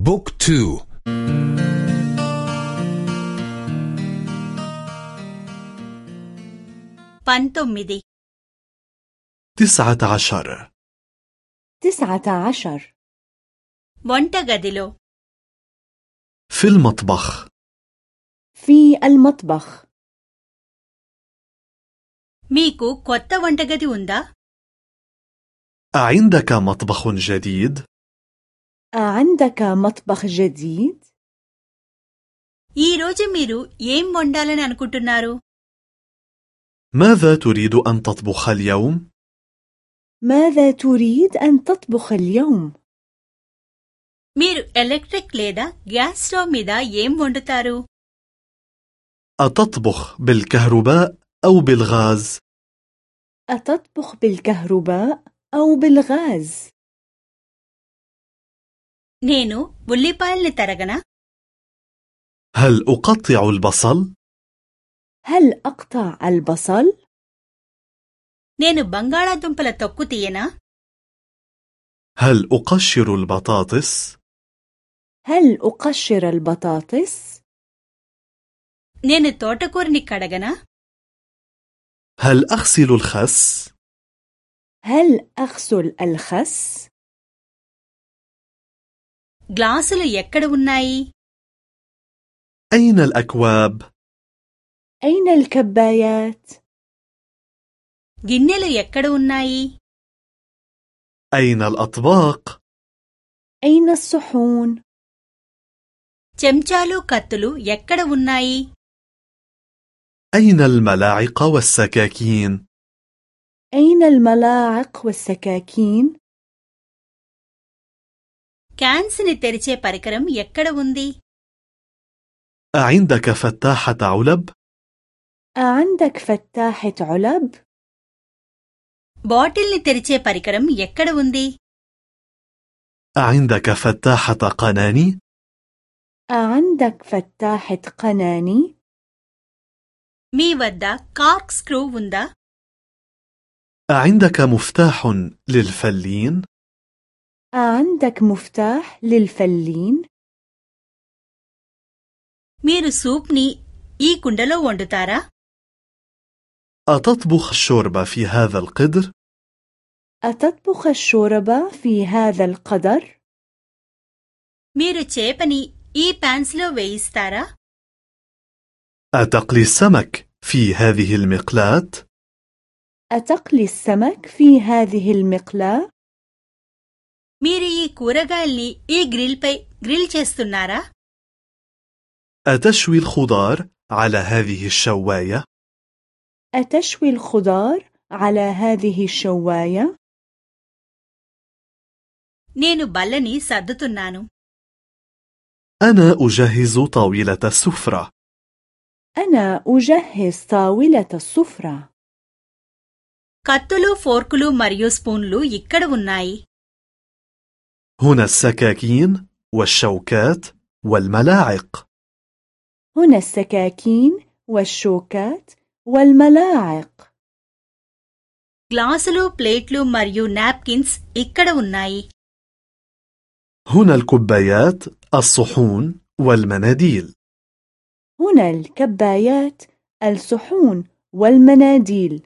بوك تو పంతొమ్మిది تسعة عشر تسعة عشر వంటగదిలో في المطبخ في المطبخ మీకు కొత్త వంటగది ఉందా أعندك مطبخ جديد؟ أعندك مطبخ جديد؟ ఈ రోజు మీరు ఏం వండాలని అనుకుంటున్నారు ماذا تريد أن تطبخ اليوم؟ ماذا تريد أن تطبخ اليوم؟ మీరు ఎలక్ట్రిక్ లేదా గ్యాస్ స్టవ్ మీద ఏం వండుతారు أتطبخ بالكهرباء أو بالغاز؟ أتطبخ بالكهرباء أو بالغاز؟ నేను ఉల్లిపాయల్ని తరగనా هل أقطع البصل؟ هل أقطع البصل؟ నేను బంగాళాదుంపల తొక్కు తీయనా هل أقشر البطاطس؟ هل أقشر البطاطس؟ నేను తోటకూరని కడగనా هل أغسل الخس؟ هل أغسل الخس؟ గ్లాసులు ఎక్కడ ఉన్నాయి أين الأكواب؟ أين الكبايات؟ గిన్నెలు ఎక్కడ ఉన్నాయి أين الأطباق؟ أين الصحون؟ చెంచాలు కత్తులు ఎక్కడ ఉన్నాయి أين الملاعق والسكاكين؟ أين الملاعق والسكاكين؟ క్యాన్స్ ని తెరిచే పరికరం ఎక్కడ ఉంది أعندك فتاحة علب؟ أعندك فتاحة علب؟ బాటిల్ ని తెరిచే పరికరం ఎక్కడ ఉంది أعندك فتاحة قناني؟ أعندك فتاحة قناني؟ మీ వద్ద కార్క్ స్క్రూ ఉందా أعندك مفتاح للفلين؟ أعندك مفتاح للفلين؟ మీరు సూప్ ని ఈ కుండలో వండుతారా أتطبخ الشوربة في هذا القدر؟ أتطبخ الشوربة في هذا القدر؟ మీరు చేపని ఈ పాన్స్ లో వేయిస్తారా أتقلي السمك في هذه المقلاة؟ أتقلي السمك في هذه المقلاة؟ మీరు ఈ కూరగాయల్ని ఈ గ్రిల్ పై గ్రిల్ చేస్తున్నారా أتشوي الخضار على هذه الشواية؟ أتشوي الخضار على هذه الشواية؟ నేను బల్లని సర్దుతున్నాను أنا أجهز طاولة السفرة أنا أجهز طاولة السفرة కత్తులు ఫోర్కులు మరియు స్పూన్లు ఇక్కడ ఉన్నాయి هنا السكاكين والشوكات والملاعق هنا السكاكين والشوكات والملاعق గ్లాసులు ప్లేట్లు మరియు నాప్కిన్స్ ఇక్కడ ఉన్నాయి هنا الكبايات الصحون والمناديل هنا الكبايات الصحون والمناديل